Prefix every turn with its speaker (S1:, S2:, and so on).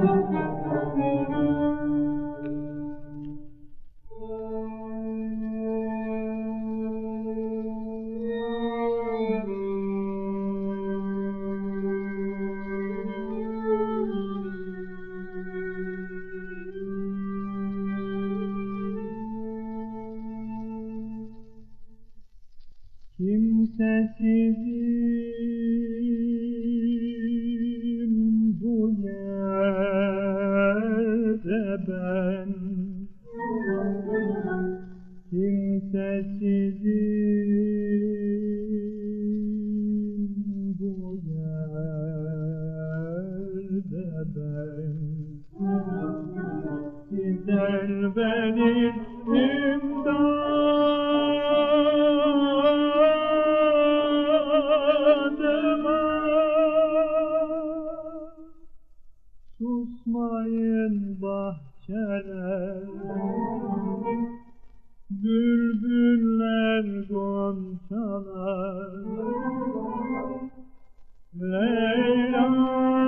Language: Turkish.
S1: Kimsesizim Gider benim imdadıma. Susmayın bahçeler. Bülbüller goncalar. Leyla